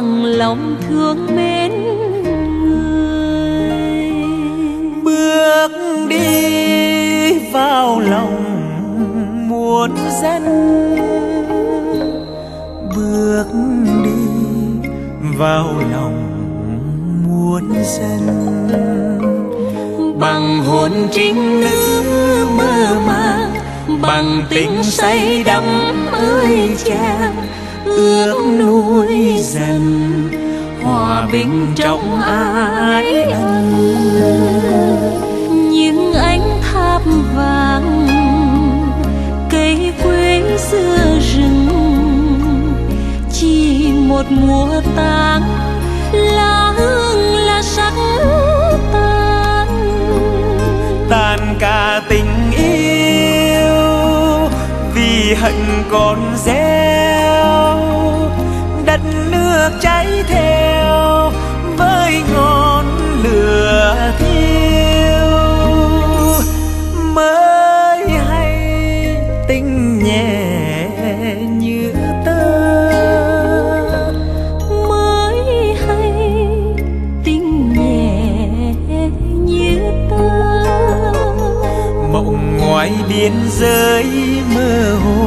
bằng lòng thương mến người. Bước đi vào lòng muôn dân bước đi vào lòng muôn dân bằng hồn trinh nữ mơ màng bằng tình say đắm ơi chàng ước nuôi dần, hòa bình trong ái ân những ánh tháp vàng, cây quế xưa rừng, chỉ một mùa tang, lá hương là sắc tan tan cả tình yêu, vì hận còn rét được cháy theo với ngọn lửa thiêu. Mới hay tình nhẹ như tơ. Mới hay tình nhẹ như tơ. Mộng ngoài biên giới mơ hồ,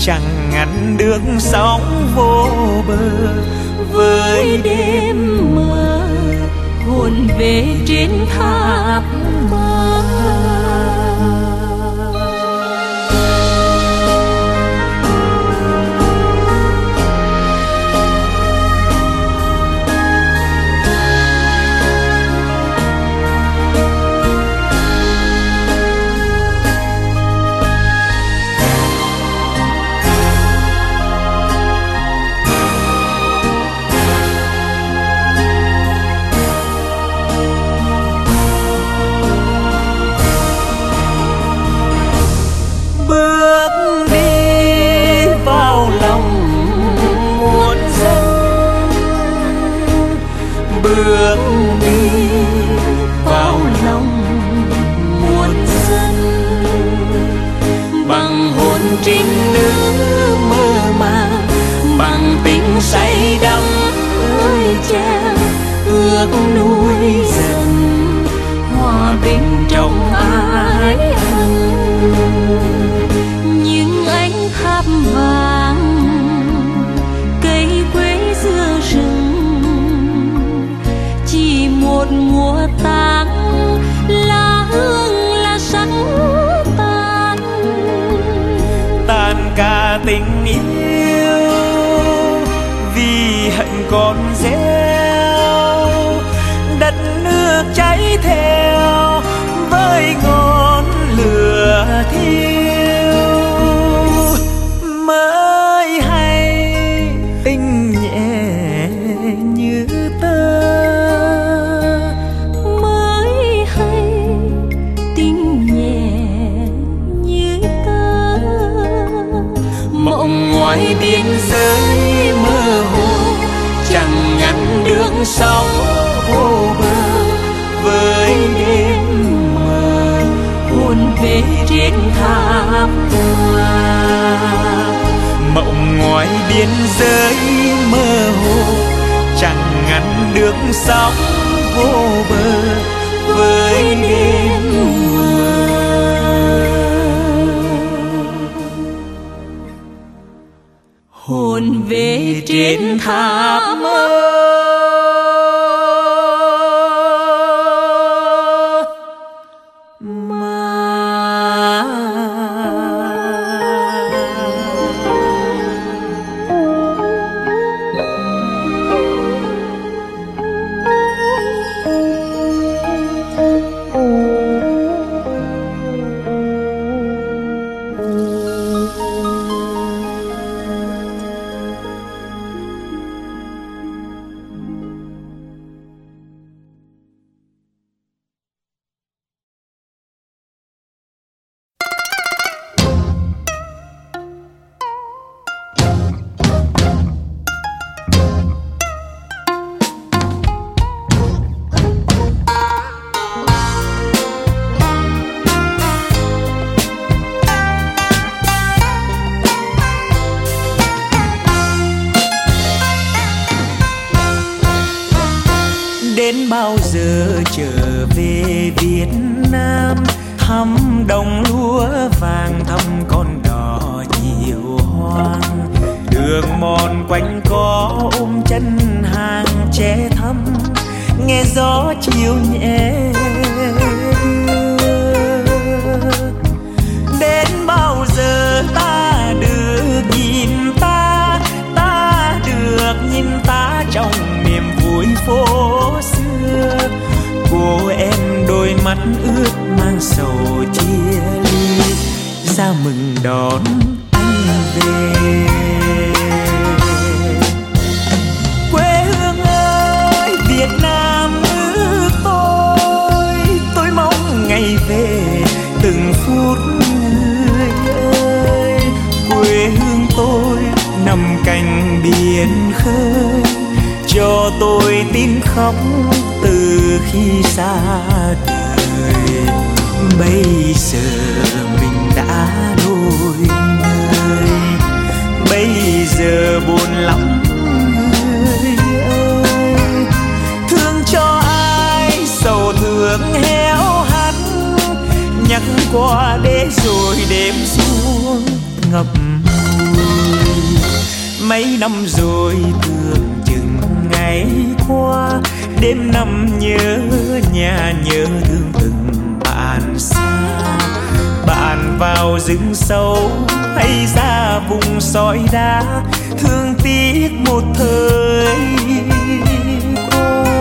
chẳng ngăn được sóng vô bờ với đêm mưa hồn về trên tháp tình yêu. Vì hạnh còn dễ nhà nhớ thương từng bạn xa. Bạn vào rừng sâu hay ra vùng sỏi đá, thương tiếc một thời qua.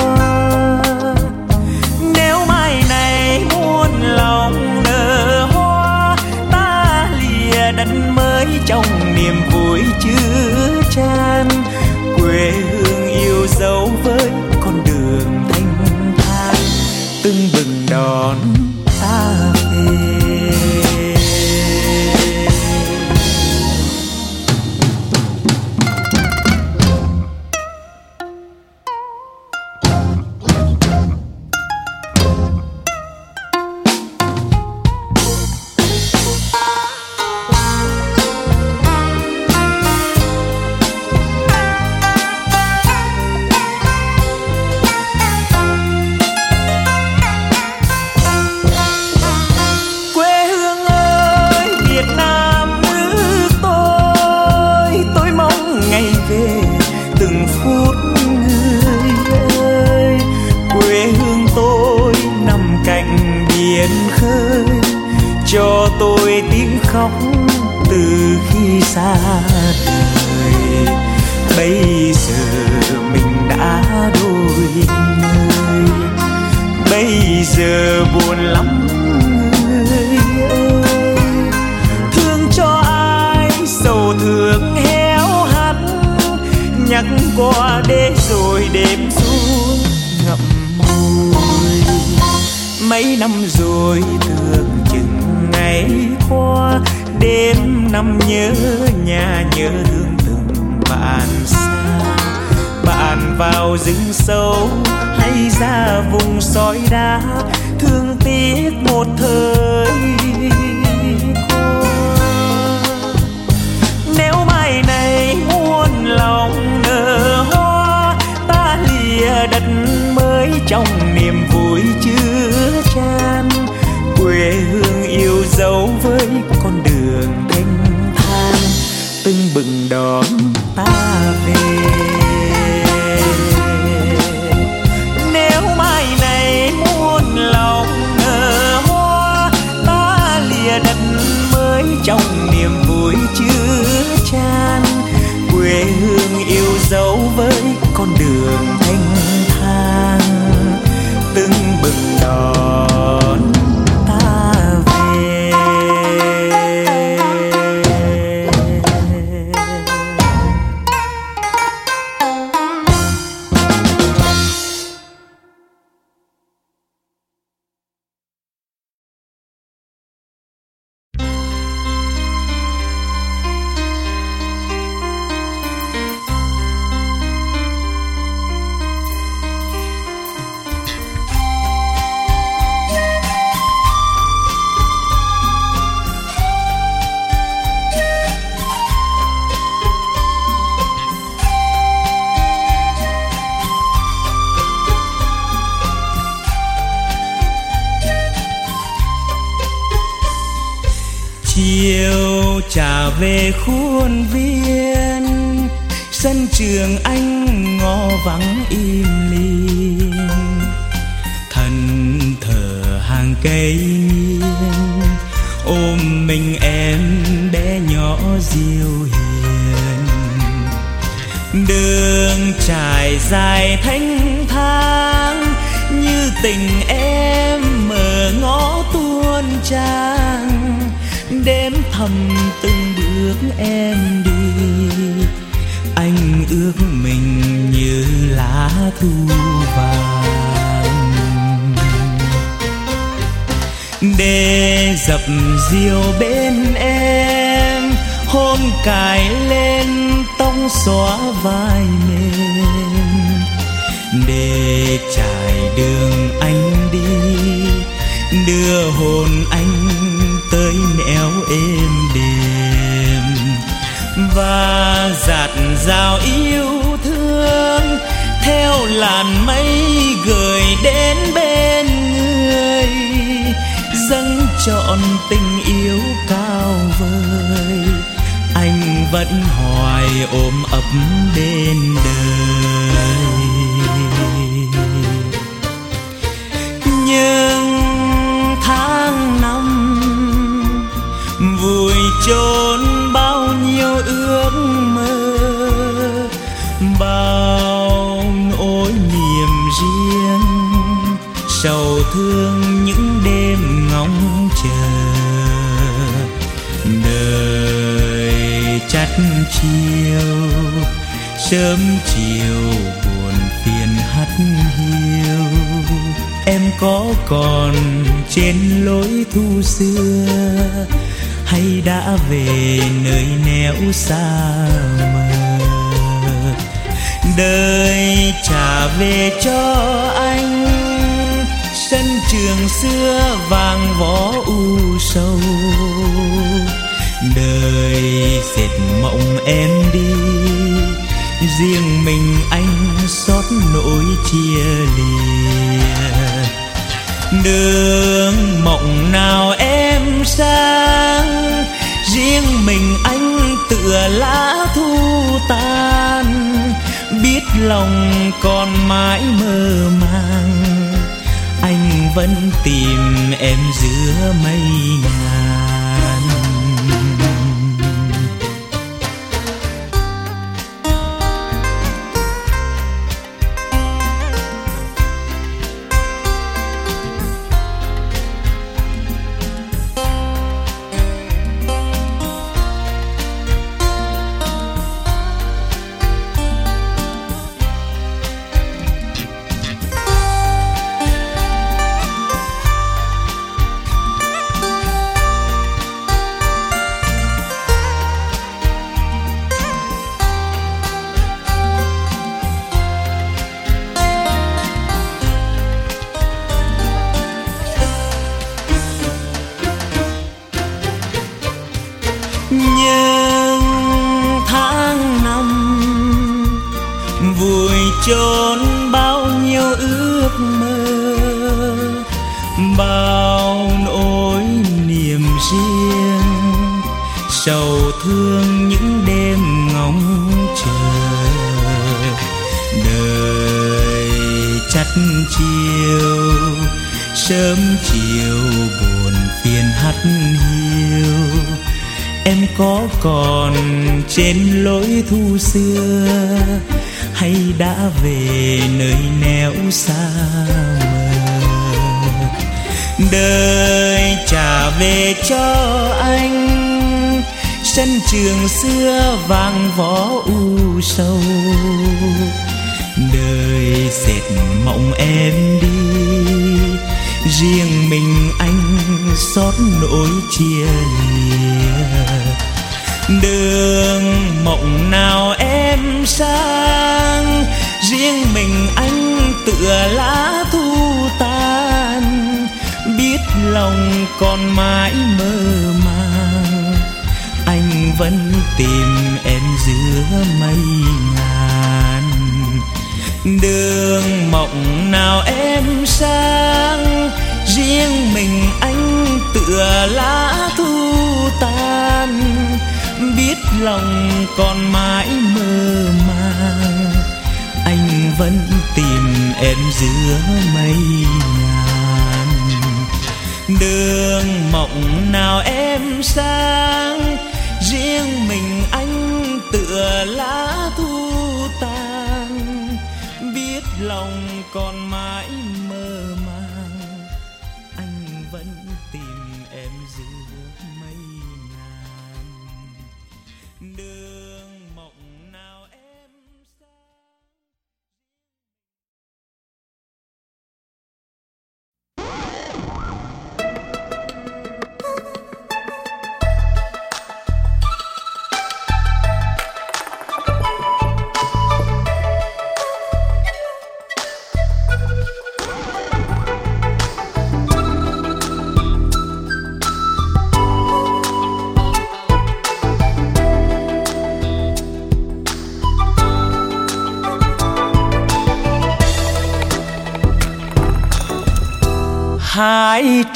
Nếu mai này muôn lòng nở hoa, ta lìa đất mới trong niềm vui chưa chan. Quê hương yêu dấu đất mới trong niềm vui chứa chan. Quê hương yêu dấu với về khuôn viên, sân trường anh ngõ vắng im lìm. Thân thờ hàng cây nghiêng, ôm mình em bé nhỏ diêu hiền. Đường trải dài thanh thang, như tình em mở ngõ tuôn tràn đêm thầm từng em đi. Anh ước mình như lá thu vàng. Để dập diều bên em, hôn cài lên tông xóa vai mềm. Để trải đường anh đi, đưa hồn anh tới nẻo êm và giạt rào yêu thương. Theo làn mây gửi đến bên người, dâng trọn tình yêu cao vời. Anh vẫn hoài ôm ấp bên đời. Nhưng tháng năm, vui trôi chớm chiều buồn phiền hắt hiu. Em có còn trên lối thu xưa hay đã về nơi nẻo xa mờ? Đời trả về cho anh, sân trường xưa vàng võ u sâu đời dệt mộng em đi riêng mình anh xót nỗi chia lìa. Đường mộng nào em sang, riêng mình anh tựa lá thu tan. Biết lòng còn mãi mơ màng, anh vẫn tìm em giữa mây ngàn về nơi nẻo xa mờ. Đời trả về cho anh, sân trường xưa vàng võ u sâu đời dệt mộng em đi, riêng mình anh xót nỗi chia lìa. Đường mộng nào em sang riêng mình anh tựa lá thu tan, biết lòng còn mãi mơ màng. Anh vẫn tìm em giữa mây ngàn. Đường mộng nào em sang, riêng mình anh tựa lá thu tàn biết lòng còn mãi mơ màng vẫn tìm em giữa mây ngàn. Đường mộng nào em sang, riêng mình anh tựa lá thu tàn. Biết lòng còn mãi mơ màng, anh vẫn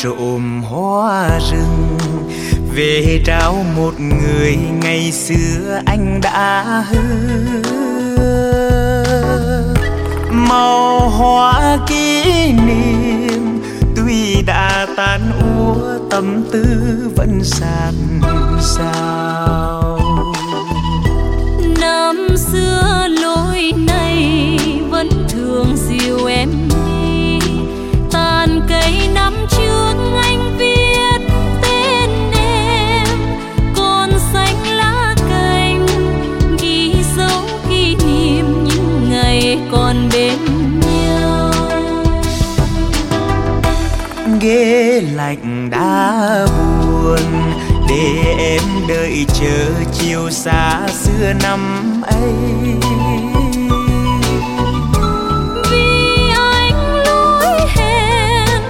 trộm hoa rừng. Về trao một người ngày xưa anh đã hứa. Màu hoa kỷ niệm, tuy đã tan úa, tâm tư vẫn sàn sao năm xưa lối này vẫn thường dìu em đi. Tàn cây năm trước ghế lạnh đã buồn để em đợi chờ chiều xa xưa năm ấy. Vì anh lỗi hẹn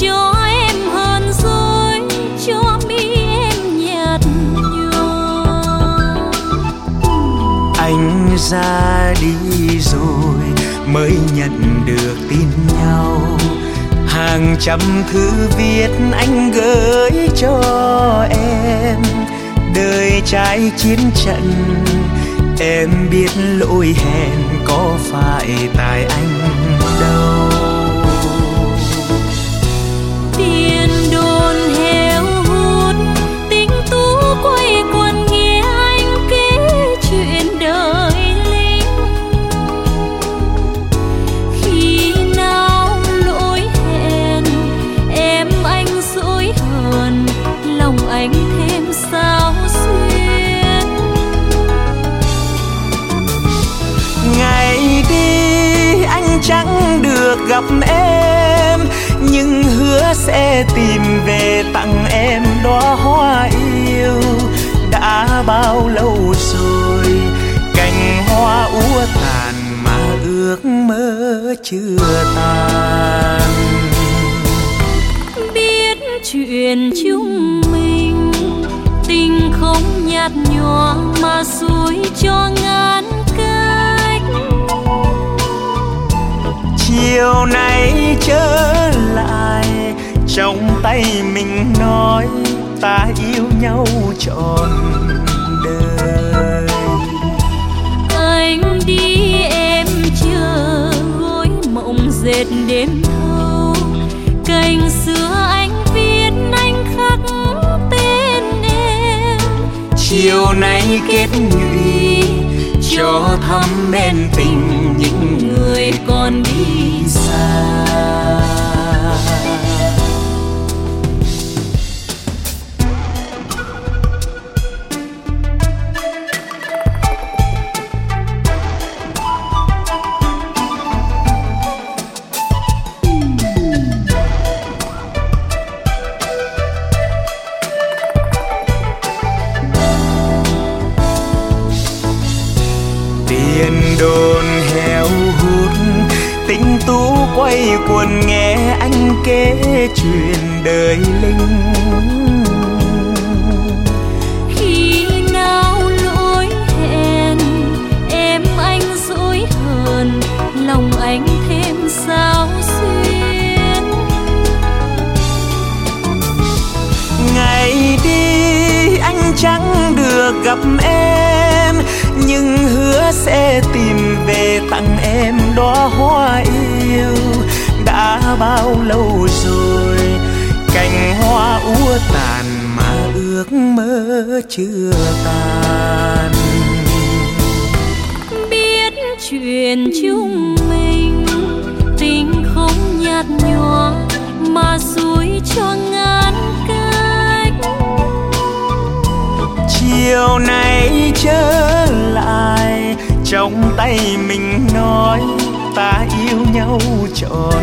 cho em hơn rồi cho mi em nhạt nhòa. Anh ra đi rồi mới nhận được tin hàng trăm thư viết anh gửi cho em. Đời trái chiến trận, em biết lỗi hẹn có phải tại anh. Gặp em, nhưng hứa sẽ tìm về tặng em đóa hoa yêu. Đã bao lâu rồi, cành hoa úa tàn mà ước mơ chưa tàn biết chuyện chúng mình, tình không nhạt nhòa mà suối cho ngàn chiều nay trở lại. Trong tay mình nói ta yêu nhau trọn đời. Anh đi em chờ gối mộng dệt đêm thâu. Cành xưa anh viết anh khắc tên em. Chiều nay kết nhụy cho thắm bên tình những người còn đi xa. Quay quần nghe anh kể chuyện đời linh. Khi nào lỗi hẹn em anh dối hờn lòng anh thêm sao xuyên. Ngày đi anh chẳng được gặp em nhưng hứa sẽ tìm về tặng em đóa hoa đã bao lâu rồi? Cành hoa úa tàn mà ước mơ chưa tàn. Biết chuyện chúng mình tình không nhạt nhòa mà suối cho ngàn cách. Chiều nay trở lại trong tay mình nói ta yêu nhau trọn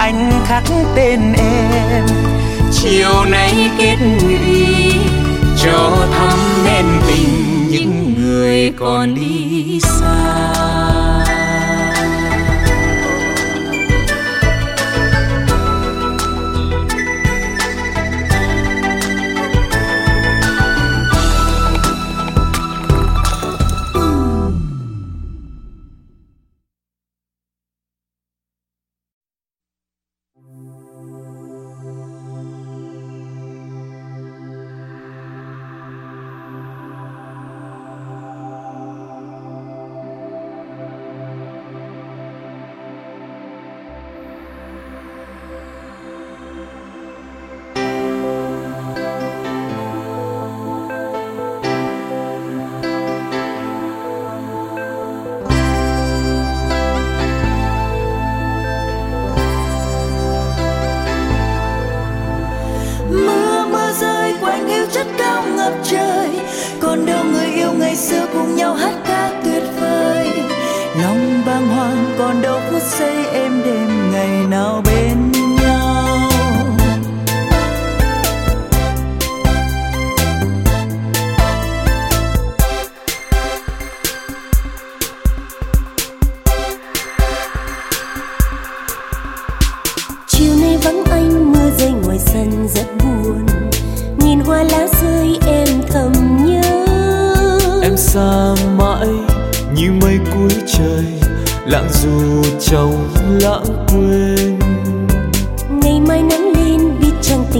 anh khắc tên em. Chiều nay kết nghị cho thắm nên tình những người còn đi xa.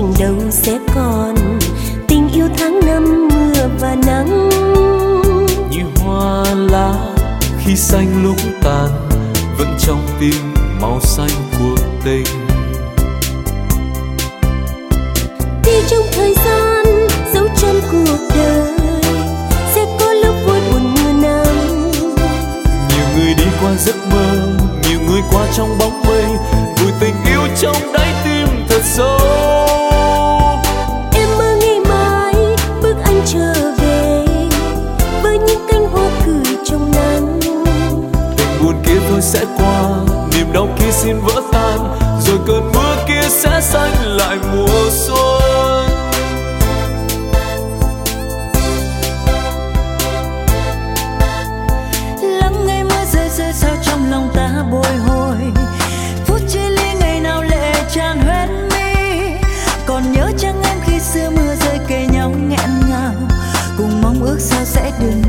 Tình đâu sẽ còn. Tình yêu tháng năm mưa và nắng. Như hoa lá khi xanh lúc tàn vẫn trong tim màu xanh cuộc tình. Đi trong thời gian dấu chân cuộc đời sẽ có lúc vui buồn mưa nắng. Nhiều người đi qua giấc mơ nhiều người qua trong bóng mây vùi tình yêu trong đáy tim thật sâu xin vỡ tan, rồi cơn mưa kia sẽ xanh lại mùa xuân. Lắng nghe mưa rơi rơi sao trong lòng ta bồi hồi. Phút chia ly ngày nào lệ tràn huyết mi. Còn nhớ chăng em khi xưa mưa rơi kề nhau nghẹn ngào. Cùng mong ước sao sẽ đừng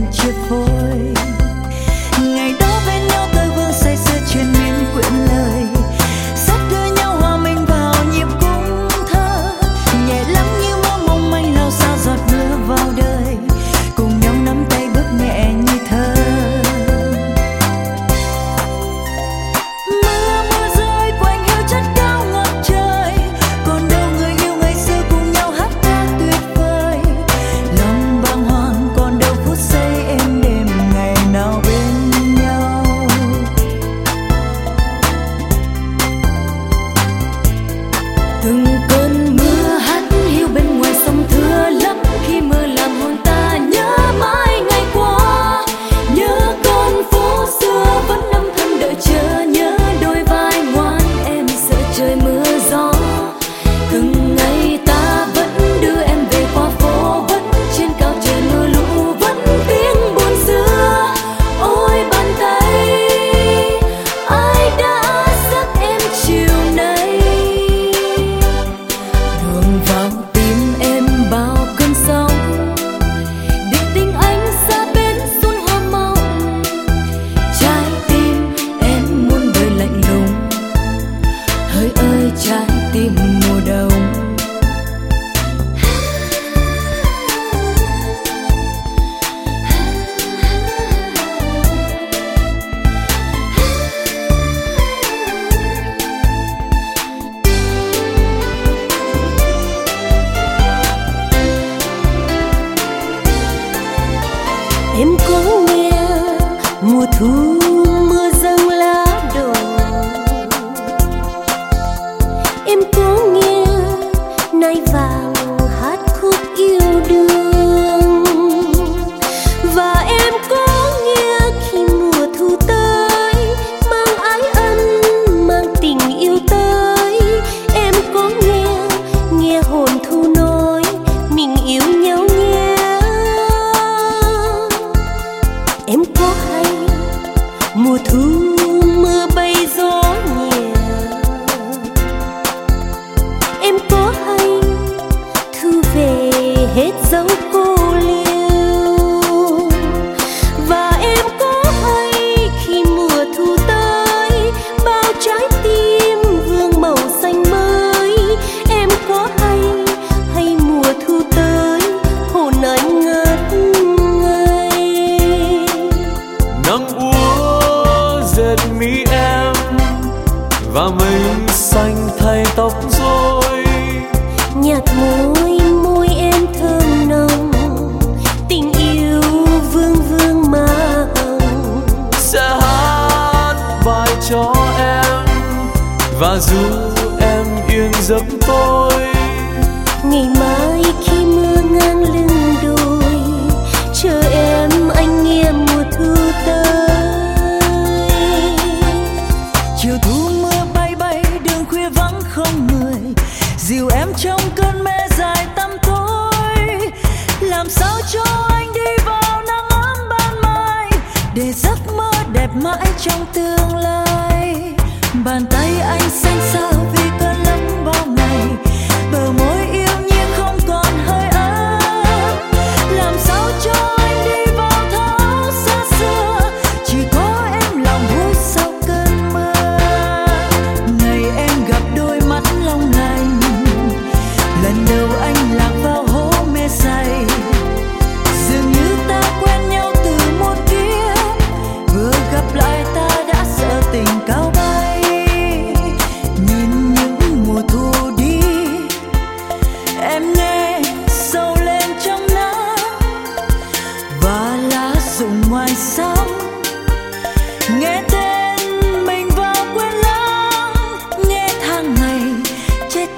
trong tư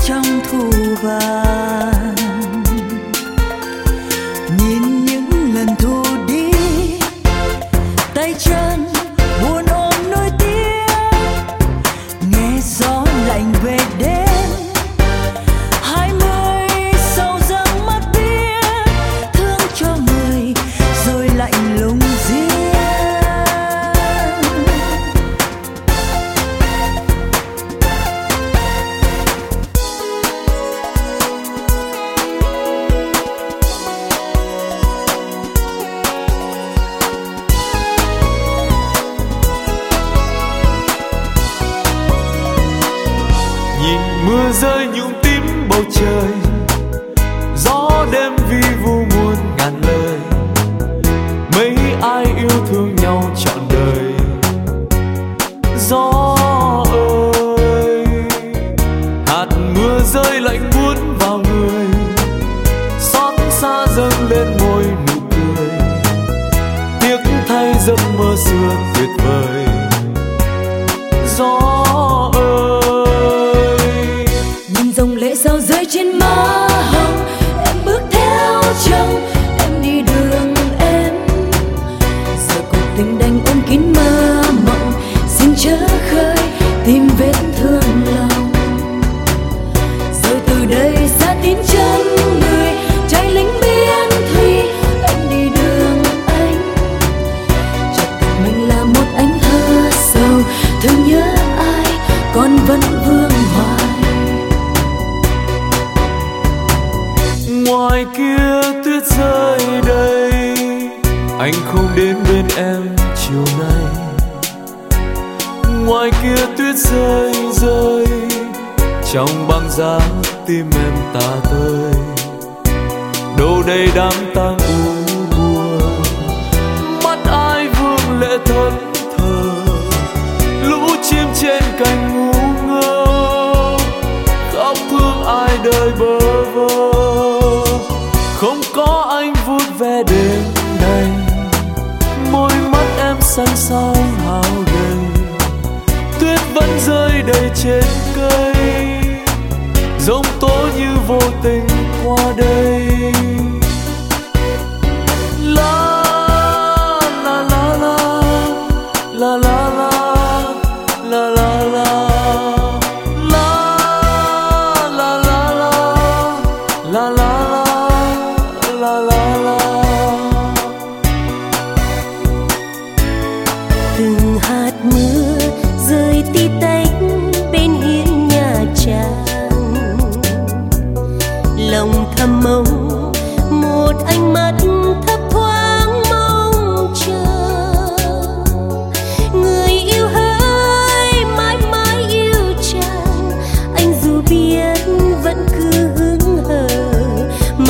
trong thu vàng giấc mơ xưa tuyệt vời.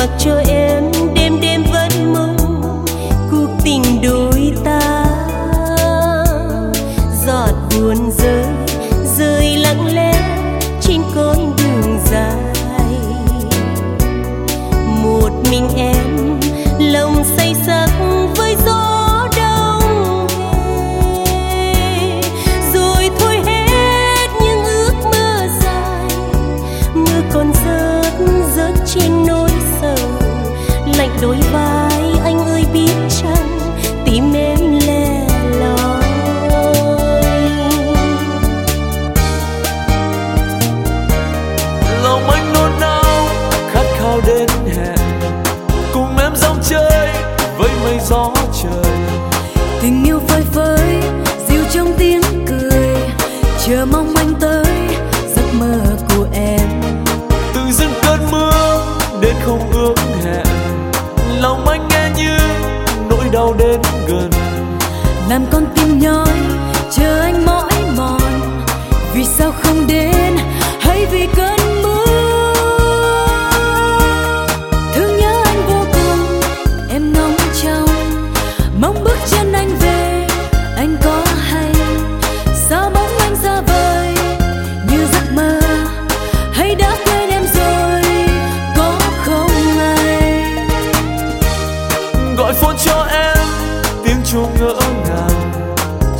mặc cho em chờ anh mỏi mòn. Vì sao không đến? Hay vì cơn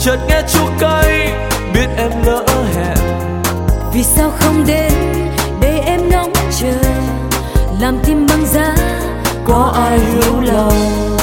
chợt nghe chua cay biết em lỡ hẹn. Vì sao không đến để em nóng chờ, làm tim băng giá, có ai hiểu lòng